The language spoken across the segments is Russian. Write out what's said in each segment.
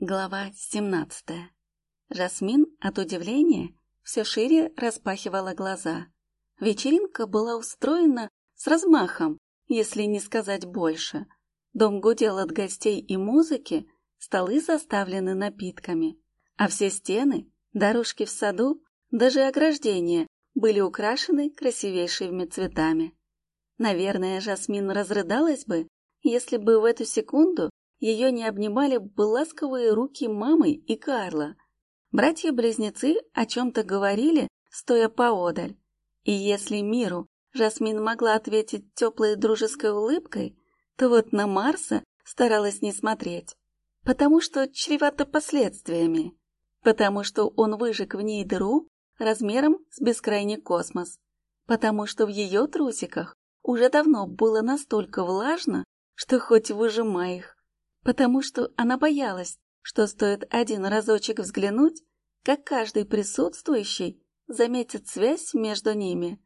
Глава 17. Жасмин от удивления все шире распахивала глаза. Вечеринка была устроена с размахом, если не сказать больше. Дом гудел от гостей и музыки, столы заставлены напитками, а все стены, дорожки в саду, даже ограждения были украшены красивейшими цветами. Наверное, Жасмин разрыдалась бы, если бы в эту секунду ее не обнимали бы ласковые руки мамы и Карла. Братья-близнецы о чем-то говорили, стоя поодаль. И если миру Жасмин могла ответить теплой дружеской улыбкой, то вот на Марса старалась не смотреть. Потому что чревато последствиями. Потому что он выжег в ней дыру размером с бескрайний космос. Потому что в ее трусиках уже давно было настолько влажно, что хоть выжимай их потому что она боялась, что стоит один разочек взглянуть, как каждый присутствующий заметит связь между ними.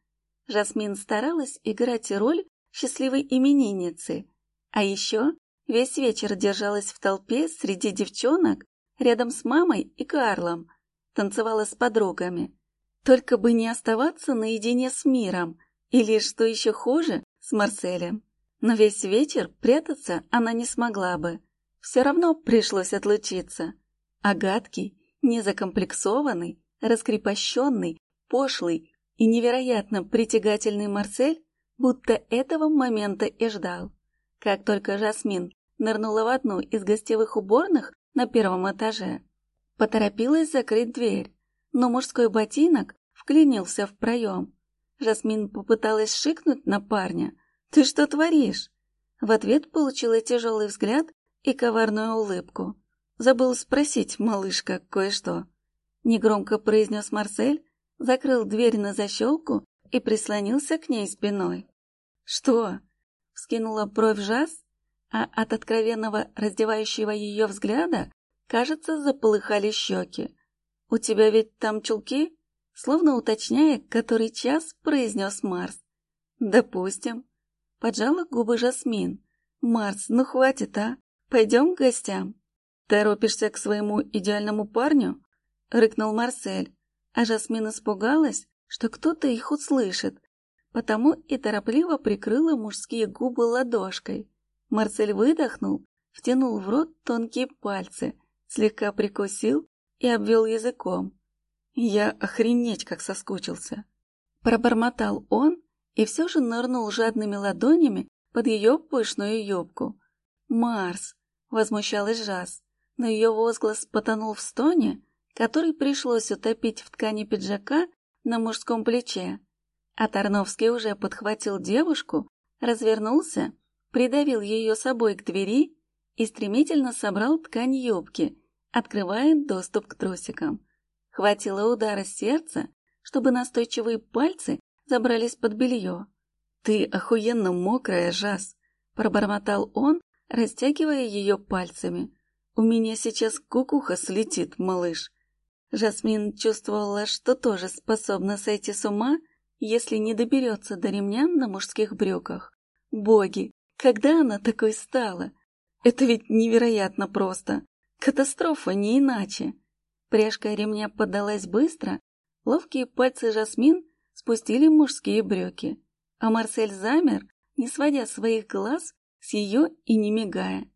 Жасмин старалась играть роль счастливой именинницы, а еще весь вечер держалась в толпе среди девчонок рядом с мамой и Карлом, танцевала с подругами. Только бы не оставаться наедине с миром, или, что еще хуже, с Марселем. Но весь вечер прятаться она не смогла бы все равно пришлось отлучиться. А гадкий, незакомплексованный, раскрепощенный, пошлый и невероятно притягательный Марсель будто этого момента и ждал. Как только Жасмин нырнула в одну из гостевых уборных на первом этаже, поторопилась закрыть дверь, но мужской ботинок вклинился в проем. Жасмин попыталась шикнуть на парня. «Ты что творишь?» В ответ получила тяжелый взгляд и коварную улыбку. «Забыл спросить, малышка, кое-что». Негромко произнес Марсель, закрыл дверь на защелку и прислонился к ней спиной. «Что?» — вскинула бровь Жас, а от откровенного раздевающего ее взгляда, кажется, заполыхали щеки. «У тебя ведь там чулки?» Словно уточняя, который час, произнес Марс. «Допустим». Поджала губы Жасмин. «Марс, ну хватит, а? Пойдем к гостям. Торопишься к своему идеальному парню? Рыкнул Марсель, а Жасмин испугалась, что кто-то их услышит, потому и торопливо прикрыла мужские губы ладошкой. Марсель выдохнул, втянул в рот тонкие пальцы, слегка прикусил и обвел языком. Я охренеть как соскучился. Пробормотал он и все же нырнул жадными ладонями под ее пышную юбку. «Марс, возмущалась Жас, но ее возглас потонул в стоне, который пришлось утопить в ткани пиджака на мужском плече. А Тарновский уже подхватил девушку, развернулся, придавил ее собой к двери и стремительно собрал ткань юбки, открывая доступ к трусикам. Хватило удара сердца, чтобы настойчивые пальцы забрались под белье. «Ты охуенно мокрая, Жас!» — пробормотал он, растягивая ее пальцами. «У меня сейчас кукуха слетит, малыш». Жасмин чувствовала, что тоже способна сойти с ума, если не доберется до ремня на мужских брюках. Боги, когда она такой стала? Это ведь невероятно просто. Катастрофа, не иначе. Пряжка ремня подалась быстро, ловкие пальцы Жасмин спустили мужские брюки, а Марсель замер, не сводя своих глаз с ее и не мигая.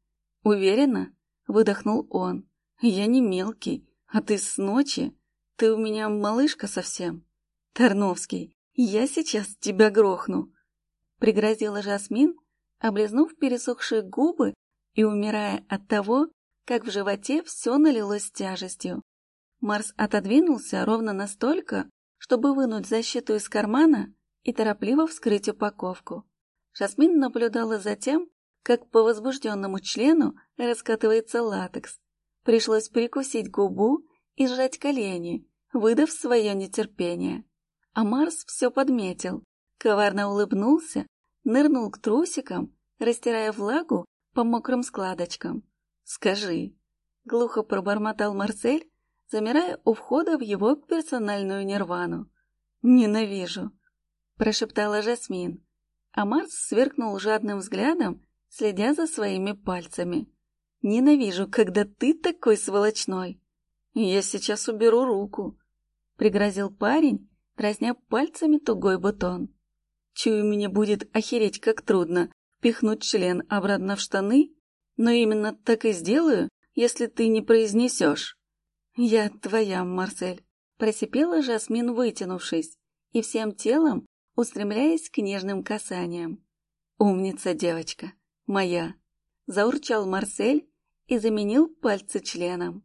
«Уверена?» — выдохнул он. «Я не мелкий, а ты с ночи. Ты у меня малышка совсем. Тарновский, я сейчас тебя грохну!» Пригрозила Жасмин, облизнув пересохшие губы и умирая от того, как в животе все налилось тяжестью. Марс отодвинулся ровно настолько, чтобы вынуть защиту из кармана и торопливо вскрыть упаковку. Жасмин наблюдала за тем, как по возбужденному члену раскатывается латекс. Пришлось прикусить губу и сжать колени, выдав свое нетерпение. А Марс все подметил, коварно улыбнулся, нырнул к трусикам, растирая влагу по мокрым складочкам. «Скажи», — глухо пробормотал Марсель, замирая у входа в его персональную нирвану. «Ненавижу», — прошептала Жасмин. А Марс сверкнул жадным взглядом следя за своими пальцами. Ненавижу, когда ты такой сволочной. Я сейчас уберу руку, — пригрозил парень, дразня пальцами тугой бутон. Чую, мне будет охереть как трудно пихнуть член обратно в штаны, но именно так и сделаю, если ты не произнесешь. Я твоя, Марсель, просипела Жасмин, вытянувшись, и всем телом устремляясь к нежным касаниям. Умница девочка, моя, заурчал Марсель и заменил пальцы членом.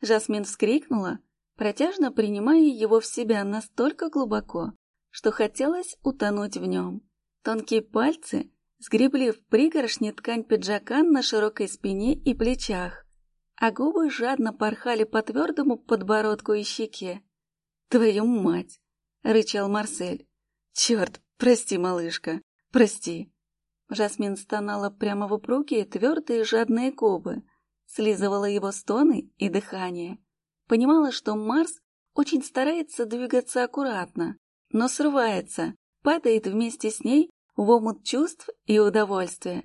Жасмин вскрикнула, протяжно принимая его в себя настолько глубоко, что хотелось утонуть в нем. Тонкие пальцы сгребли в пригоршни ткань пиджака на широкой спине и плечах, а губы жадно порхали по твердому подбородку и щеке. «Твою мать!» — рычал Марсель. «Черт, прости, малышка, прости!» Жасмин стонала прямо в упругие, твердые жадные губы, слизывала его стоны и дыхание. Понимала, что Марс очень старается двигаться аккуратно, но срывается, падает вместе с ней в омут чувств и удовольствия.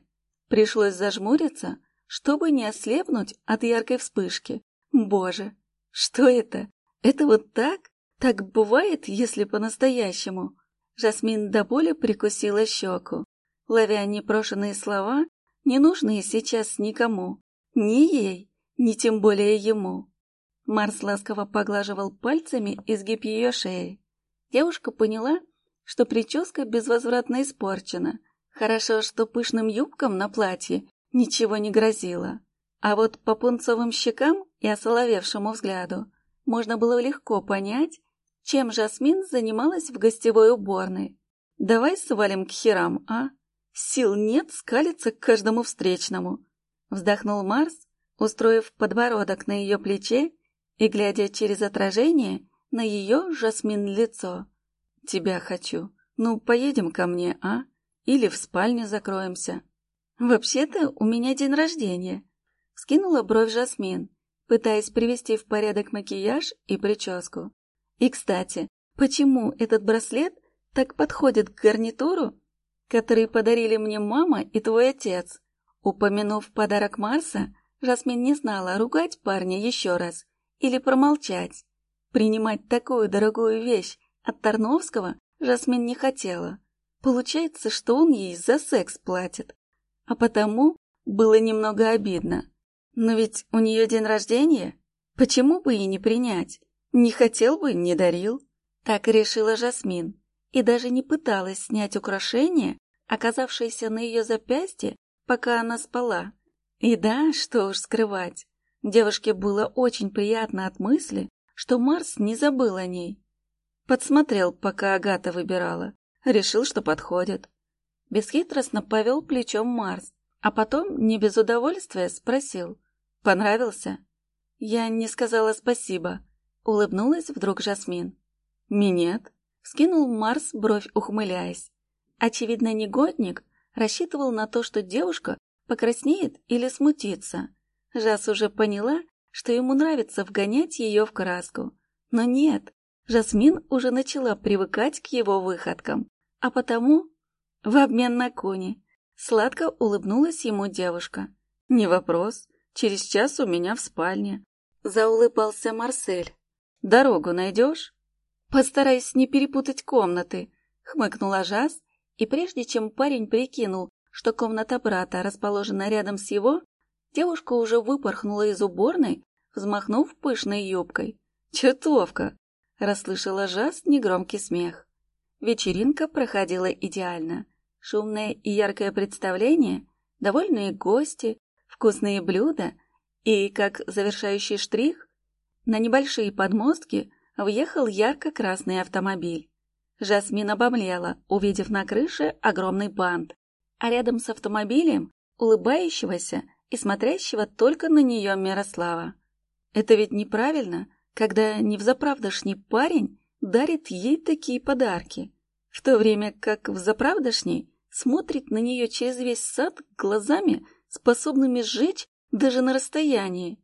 Пришлось зажмуриться, чтобы не ослепнуть от яркой вспышки. Боже, что это? Это вот так? Так бывает, если по-настоящему? Жасмин до боли прикусила щеку, ловя непрошенные слова, ненужные сейчас никому. Ни ей, ни тем более ему. Марс ласково поглаживал пальцами изгиб ее шеи. Девушка поняла, что прическа безвозвратно испорчена. Хорошо, что пышным юбкам на платье ничего не грозило. А вот по пунцовым щекам и осоловевшему взгляду можно было легко понять, чем Жасмин занималась в гостевой уборной. «Давай свалим к херам, а? Сил нет скалиться к каждому встречному. Вздохнул Марс, устроив подбородок на ее плече и глядя через отражение на ее жасмин лицо. «Тебя хочу. Ну, поедем ко мне, а? Или в спальне закроемся?» «Вообще-то у меня день рождения», — скинула бровь Жасмин, пытаясь привести в порядок макияж и прическу. «И, кстати, почему этот браслет так подходит к гарнитуру, который подарили мне мама и твой отец?» Упомянув подарок Марса, Жасмин не знала, ругать парня еще раз или промолчать. Принимать такую дорогую вещь от Тарновского Жасмин не хотела. Получается, что он ей за секс платит. А потому было немного обидно. Но ведь у нее день рождения. Почему бы и не принять? Не хотел бы, не дарил. Так решила Жасмин. И даже не пыталась снять украшение, оказавшееся на ее запястье пока она спала. И да, что уж скрывать, девушке было очень приятно от мысли, что Марс не забыл о ней. Подсмотрел, пока Агата выбирала, решил, что подходит. Бесхитростно повел плечом Марс, а потом, не без удовольствия, спросил. «Понравился?» Я не сказала спасибо. Улыбнулась вдруг Жасмин. «Минет?» — скинул Марс, бровь ухмыляясь. Очевидно, негодник рассчитывал на то, что девушка покраснеет или смутится. Жас уже поняла, что ему нравится вгонять ее в краску. Но нет, Жасмин уже начала привыкать к его выходкам, а потому, в обмен на кони, сладко улыбнулась ему девушка. «Не вопрос, через час у меня в спальне», — заулыбался Марсель. «Дорогу найдешь?» «Постараюсь не перепутать комнаты», — хмыкнула Жас и прежде чем парень прикинул, что комната брата расположена рядом с его, девушка уже выпорхнула из уборной, взмахнув пышной юбкой. «Чертовка!» — расслышала Жас негромкий смех. Вечеринка проходила идеально. Шумное и яркое представление, довольные гости, вкусные блюда и, как завершающий штрих, на небольшие подмостки въехал ярко-красный автомобиль. Жасмин обомлела, увидев на крыше огромный бант, а рядом с автомобилем улыбающегося и смотрящего только на нее Мирослава. Это ведь неправильно, когда невзаправдошний парень дарит ей такие подарки, в то время как взаправдошний смотрит на нее через весь сад глазами, способными сжечь даже на расстоянии.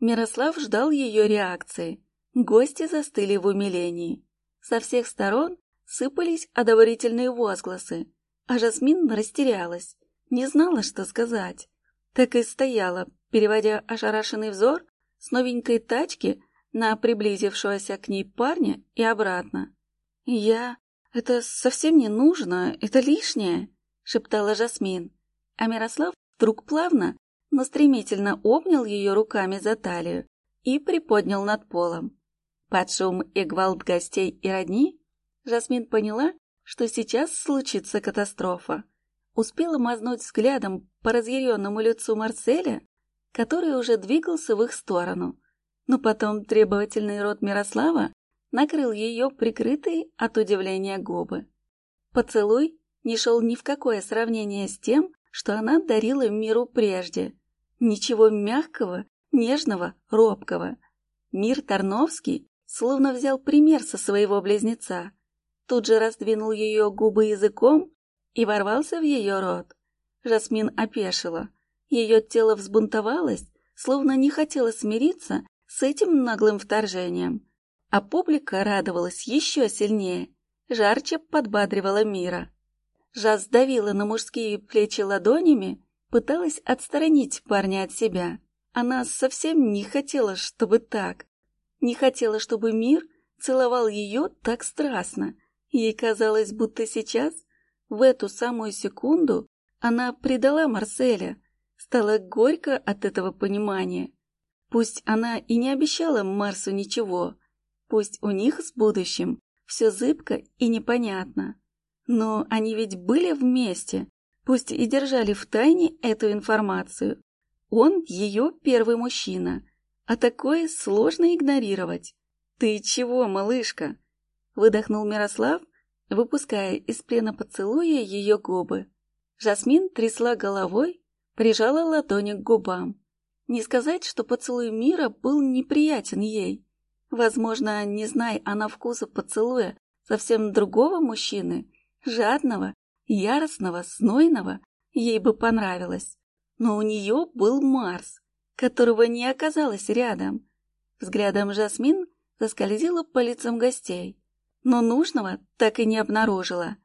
Мирослав ждал ее реакции. Гости застыли в умилении. Со всех сторон сыпались одобрительные возгласы, а Жасмин растерялась, не знала, что сказать. так и стояла, переводя ошарашенный взор с новенькой тачки на приблизившегося к ней парня и обратно. «Я... Это совсем не нужно, это лишнее», — шептала Жасмин. А Мирослав вдруг плавно, но стремительно обнял ее руками за талию и приподнял над полом. Под шум и гвалт гостей и родни Жасмин поняла, что сейчас случится катастрофа. Успела мазнуть взглядом по разъяренному лицу Марселя, который уже двигался в их сторону. Но потом требовательный рот Мирослава накрыл ее прикрытые от удивления губы. Поцелуй не шел ни в какое сравнение с тем, что она дарила миру прежде. Ничего мягкого, нежного, робкого. Мир Тарновский словно взял пример со своего близнеца. Тут же раздвинул ее губы языком и ворвался в ее рот. Жасмин опешила. Ее тело взбунтовалось, словно не хотело смириться с этим наглым вторжением. А публика радовалась еще сильнее, жарче подбадривала мира. Жаз давила на мужские плечи ладонями, пыталась отстранить парня от себя. Она совсем не хотела, чтобы так. Не хотела, чтобы мир целовал ее так страстно. Ей казалось, будто сейчас, в эту самую секунду, она предала Марселя. Стало горько от этого понимания. Пусть она и не обещала Марсу ничего, пусть у них с будущим все зыбко и непонятно. Но они ведь были вместе, пусть и держали в тайне эту информацию. Он ее первый мужчина, а такое сложно игнорировать. «Ты чего, малышка?» — выдохнул Мирослав, выпуская из плена поцелуя ее губы. Жасмин трясла головой, прижала ладони к губам. Не сказать, что поцелуй мира был неприятен ей. Возможно, не зная она вкуса поцелуя совсем другого мужчины, жадного, яростного, знойного, ей бы понравилось. Но у нее был Марс, которого не оказалось рядом. Взглядом Жасмин заскользила по лицам гостей, но нужного так и не обнаружила.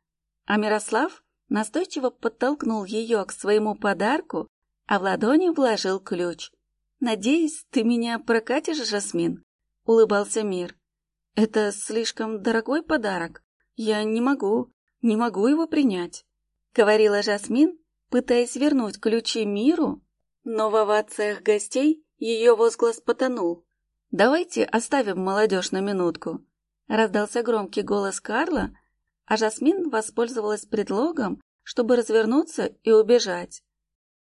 А Мирослав настойчиво подтолкнул ее к своему подарку, а в ладони вложил ключ. «Надеюсь, ты меня прокатишь, Жасмин?» — улыбался Мир. «Это слишком дорогой подарок. Я не могу, не могу его принять», — говорила Жасмин, пытаясь вернуть ключи Миру, но в овациях гостей ее возглас потонул. «Давайте оставим молодежь на минутку», — раздался громкий голос Карла, а Жасмин воспользовалась предлогом, чтобы развернуться и убежать.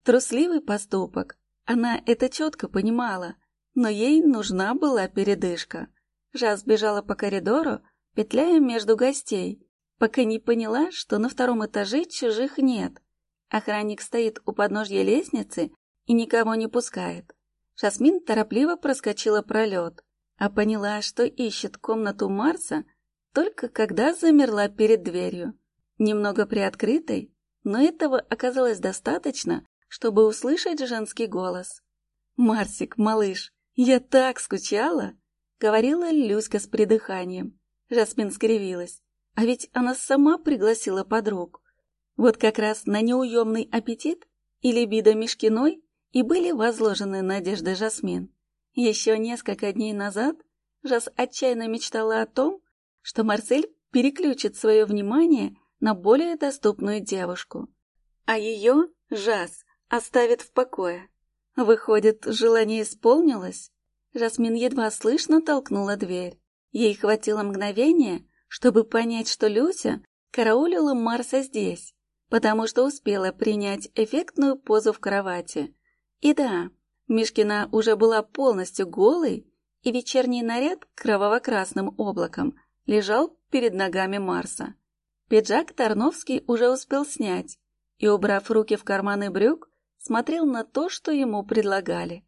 Трусливый поступок, она это четко понимала, но ей нужна была передышка. Жас бежала по коридору, петляя между гостей, пока не поняла, что на втором этаже чужих нет. Охранник стоит у подножья лестницы и никого не пускает. Жасмин торопливо проскочила пролет, а поняла, что ищет комнату Марса только когда замерла перед дверью. Немного приоткрытой, но этого оказалось достаточно, чтобы услышать женский голос. «Марсик, малыш, «Я так скучала!» — говорила Люська с придыханием. Жасмин скривилась. А ведь она сама пригласила подруг. Вот как раз на неуемный аппетит и либидо Мишкиной и были возложены надежды Жасмин. Еще несколько дней назад Жас отчаянно мечтала о том, что Марсель переключит свое внимание на более доступную девушку. А ее, Жас, оставит в покое. Выходит, желание исполнилось? Жасмин едва слышно толкнула дверь. Ей хватило мгновения, чтобы понять, что Люся караулила Марса здесь, потому что успела принять эффектную позу в кровати. И да, Мишкина уже была полностью голой, и вечерний наряд кроваво-красным облаком лежал перед ногами Марса. Пиджак Тарновский уже успел снять и, убрав руки в карманы брюк, смотрел на то, что ему предлагали.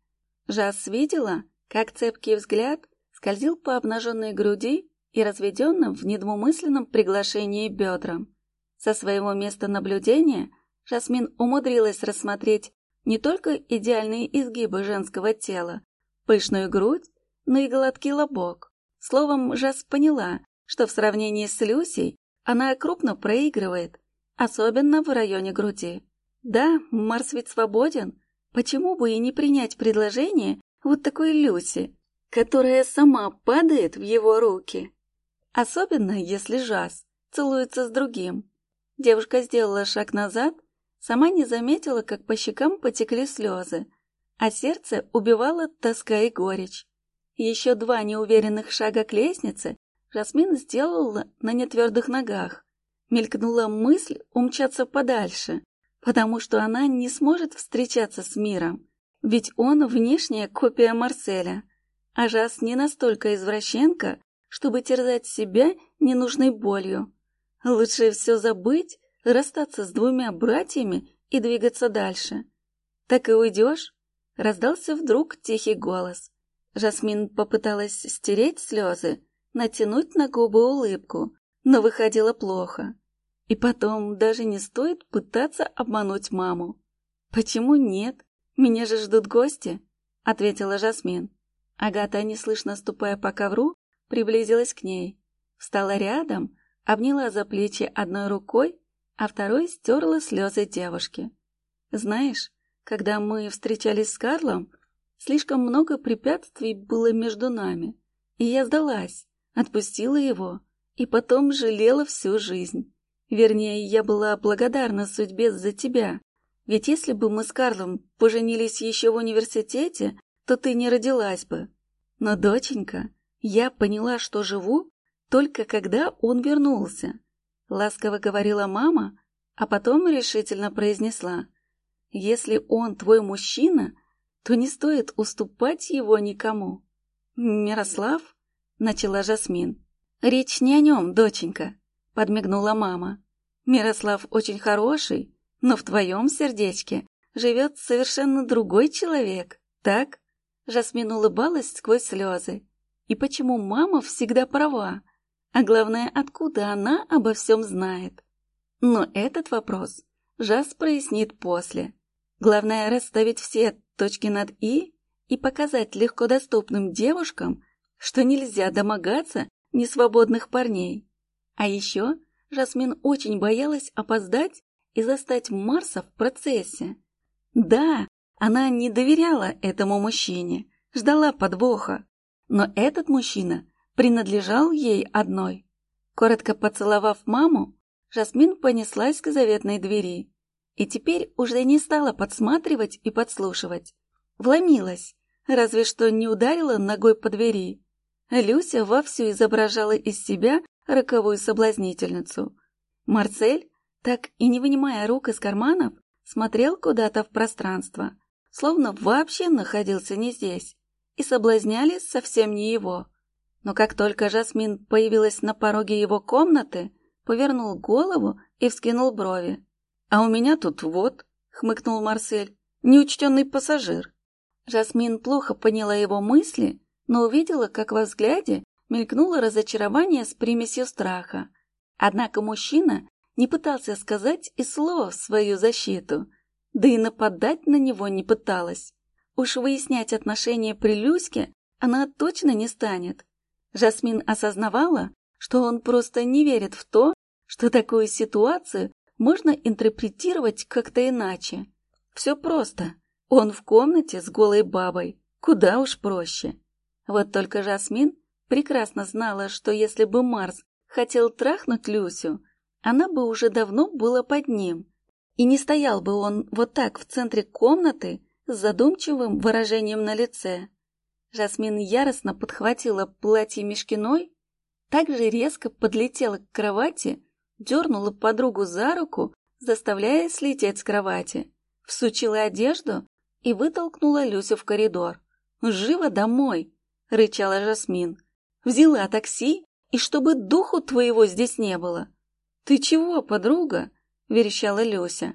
Жас видела, как цепкий взгляд скользил по обнаженной груди и разведенным в недвумысленном приглашении бедрам. Со своего места наблюдения Жасмин умудрилась рассмотреть не только идеальные изгибы женского тела, пышную грудь, но и гладкий лобок. Словом, Жас поняла, что в сравнении с Люсей она крупно проигрывает, особенно в районе груди. Да, Марс ведь свободен, Почему бы и не принять предложение вот такой Люси, которая сама падает в его руки? Особенно, если Жас целуется с другим. Девушка сделала шаг назад, сама не заметила, как по щекам потекли слезы, а сердце убивало тоска и горечь. Еще два неуверенных шага к лестнице Жасмин сделала на нетвердых ногах. Мелькнула мысль умчаться подальше, потому что она не сможет встречаться с миром, ведь он внешняя копия Марселя, а Жас не настолько извращенка, чтобы терзать себя ненужной болью. Лучше все забыть, расстаться с двумя братьями и двигаться дальше. Так и уйдешь? Раздался вдруг тихий голос. Жасмин попыталась стереть слезы, натянуть на губы улыбку, но выходило плохо. И потом даже не стоит пытаться обмануть маму. «Почему нет? Меня же ждут гости», — ответила Жасмин. Агата, неслышно ступая по ковру, приблизилась к ней, встала рядом, обняла за плечи одной рукой, а второй стерла слезы девушки. «Знаешь, когда мы встречались с Карлом, слишком много препятствий было между нами, и я сдалась, отпустила его, и потом жалела всю жизнь. Вернее, я была благодарна судьбе за тебя, ведь если бы мы с Карлом поженились еще в университете, то ты не родилась бы. Но, доченька, я поняла, что живу только когда он вернулся. Ласково говорила мама, а потом решительно произнесла. Если он твой мужчина, то не стоит уступать его никому. Мирослав, начала Жасмин. Речь не о нем, доченька, подмигнула мама. Мирослав очень хороший, но в твоем сердечке живет совершенно другой человек, так? Жасмин улыбалась сквозь слезы. И почему мама всегда права? А главное, откуда она обо всем знает? Но этот вопрос Жас прояснит после. Главное расставить все точки над «и» и показать легкодоступным девушкам, что нельзя домогаться несвободных парней. А еще Жасмин очень боялась опоздать и застать Марса в процессе. Да, она не доверяла этому мужчине, ждала подвоха. Но этот мужчина принадлежал ей одной. Коротко поцеловав маму, Жасмин понеслась к заветной двери. И теперь уже не стала подсматривать и подслушивать. Вломилась, разве что не ударила ногой по двери. Люся вовсю изображала из себя роковую соблазнительницу. Марсель, так и не вынимая рук из карманов, смотрел куда-то в пространство, словно вообще находился не здесь, и соблазняли совсем не его. Но как только Жасмин появилась на пороге его комнаты, повернул голову и вскинул брови. «А у меня тут вот», — хмыкнул Марсель, — «неучтенный пассажир». Жасмин плохо поняла его мысли, но увидела, как во взгляде мелькнуло разочарование с примесью страха. Однако мужчина не пытался сказать и слова в свою защиту, да и нападать на него не пыталась. Уж выяснять отношения при Люське она точно не станет. Жасмин осознавала, что он просто не верит в то, что такую ситуацию можно интерпретировать как-то иначе. Все просто. Он в комнате с голой бабой. Куда уж проще. Вот только Жасмин прекрасно знала, что если бы Марс хотел трахнуть Люсю, она бы уже давно была под ним. И не стоял бы он вот так в центре комнаты с задумчивым выражением на лице. Жасмин яростно подхватила платье Мешкиной, также резко подлетела к кровати, дернула подругу за руку, заставляя слететь с кровати, всучила одежду и вытолкнула Люсю в коридор. «Живо домой!» — рычала Жасмин. «Взяла такси, и чтобы духу твоего здесь не было». «Ты чего, подруга?» — верещала Люся.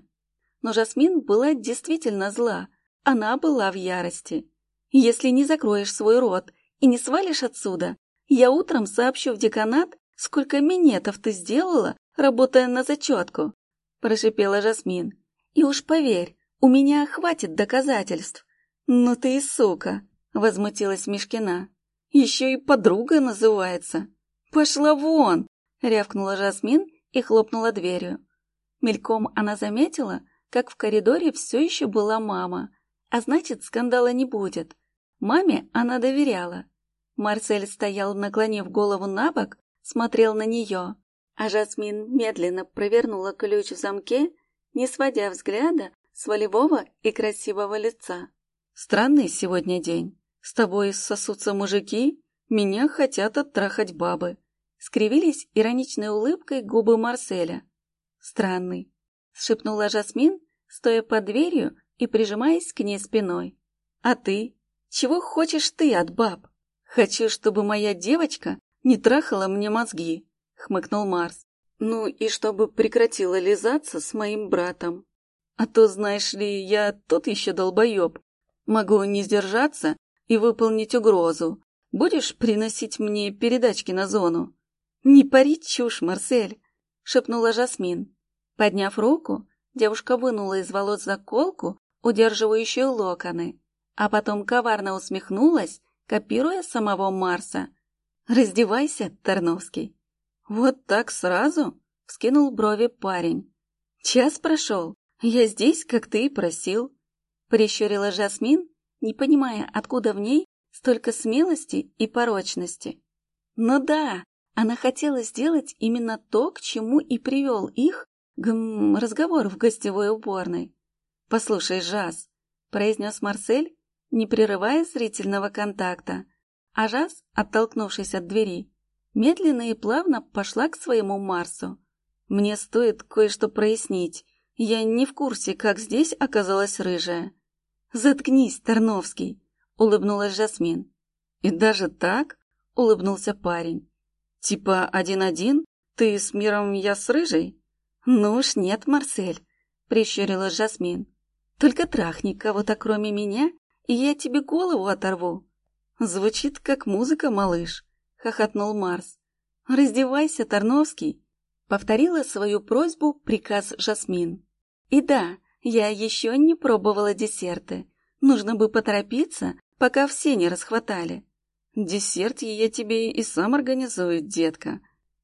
Но Жасмин была действительно зла. Она была в ярости. «Если не закроешь свой рот и не свалишь отсюда, я утром сообщу в деканат, сколько минетов ты сделала, работая на зачетку», — прошипела Жасмин. «И уж поверь, у меня хватит доказательств». «Ну ты и сука!» — возмутилась Мишкина. «Еще и подруга называется». «Пошла вон!» — рявкнула Жасмин и хлопнула дверью. Мельком она заметила, как в коридоре все еще была мама, а значит, скандала не будет. Маме она доверяла. Марсель стоял, наклонив голову на бок, смотрел на нее, а Жасмин медленно провернула ключ в замке, не сводя взгляда с волевого и красивого лица. «Странный сегодня день. С тобой сосутся мужики, меня хотят оттрахать бабы». Скривились ироничной улыбкой губы Марселя. «Странный», — шепнула Жасмин, стоя под дверью и прижимаясь к ней спиной. «А ты? Чего хочешь ты от баб?» «Хочу, чтобы моя девочка не трахала мне мозги», — хмыкнул Марс. «Ну и чтобы прекратила лизаться с моим братом. А то, знаешь ли, я тот еще долбоеб. Могу не сдержаться и выполнить угрозу. Будешь приносить мне передачки на зону?» «Не пари чушь, Марсель!» — шепнула Жасмин. Подняв руку, девушка вынула из волос заколку, удерживающую локоны, а потом коварно усмехнулась, копируя самого Марса. «Раздевайся, Тарновский!» «Вот так сразу?» — вскинул брови парень. «Час прошел. Я здесь, как ты и просил». Прищурила Жасмин, не понимая, откуда в ней столько смелости и порочности. Ну да, она хотела сделать именно то, к чему и привел их гм, разговор в гостевой уборной. «Послушай, Жас», — произнес Марсель, не прерывая зрительного контакта, а Жас, оттолкнувшись от двери, медленно и плавно пошла к своему Марсу. «Мне стоит кое-что прояснить. Я не в курсе, как здесь оказалась рыжая». «Заткнись, Тарновский!» — улыбнулась Жасмин. «И даже так?» — улыбнулся парень. «Типа один-один? Ты с миром, я с рыжей?» «Ну уж нет, Марсель», — прищурилась Жасмин. «Только трахни кого-то кроме меня, и я тебе голову оторву». «Звучит как музыка, малыш», — хохотнул Марс. «Раздевайся, Тарновский», — повторила свою просьбу приказ Жасмин. «И да, я еще не пробовала десерты. Нужно бы поторопиться, пока все не расхватали». «Десерт я тебе и сам организую, детка».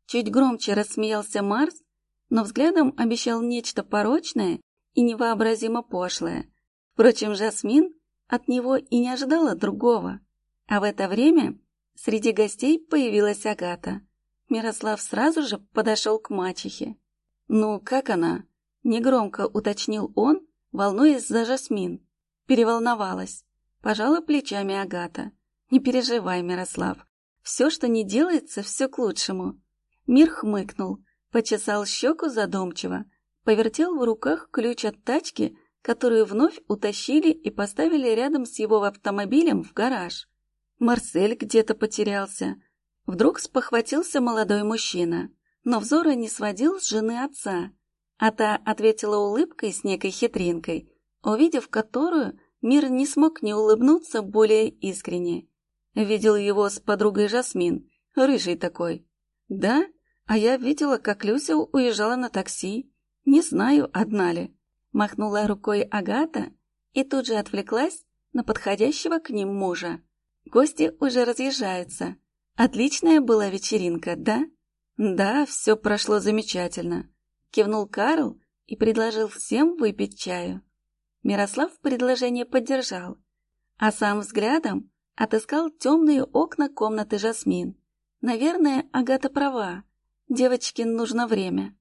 Чуть громче рассмеялся Марс, но взглядом обещал нечто порочное и невообразимо пошлое. Впрочем, Жасмин от него и не ожидала другого. А в это время среди гостей появилась Агата. Мирослав сразу же подошел к мачехе. «Ну, как она?» — негромко уточнил он, волнуясь за Жасмин. Переволновалась. Пожала плечами Агата. «Не переживай, Мирослав. Все, что не делается, все к лучшему». Мир хмыкнул, почесал щеку задумчиво, повертел в руках ключ от тачки, которую вновь утащили и поставили рядом с его автомобилем в гараж. Марсель где-то потерялся. Вдруг спохватился молодой мужчина, но взора не сводил с жены отца, а та ответила улыбкой с некой хитринкой, увидев которую, мир не смог не улыбнуться более искренне. Видел его с подругой Жасмин, рыжий такой. Да, а я видела, как Люся уезжала на такси. Не знаю, одна ли. Махнула рукой Агата и тут же отвлеклась на подходящего к ним мужа. Гости уже разъезжаются. Отличная была вечеринка, да? Да, все прошло замечательно. Кивнул Карл и предложил всем выпить чаю. Мирослав предложение поддержал, а сам взглядом Отыскал темные окна комнаты Жасмин. Наверное, Агата права. Девочке нужно время.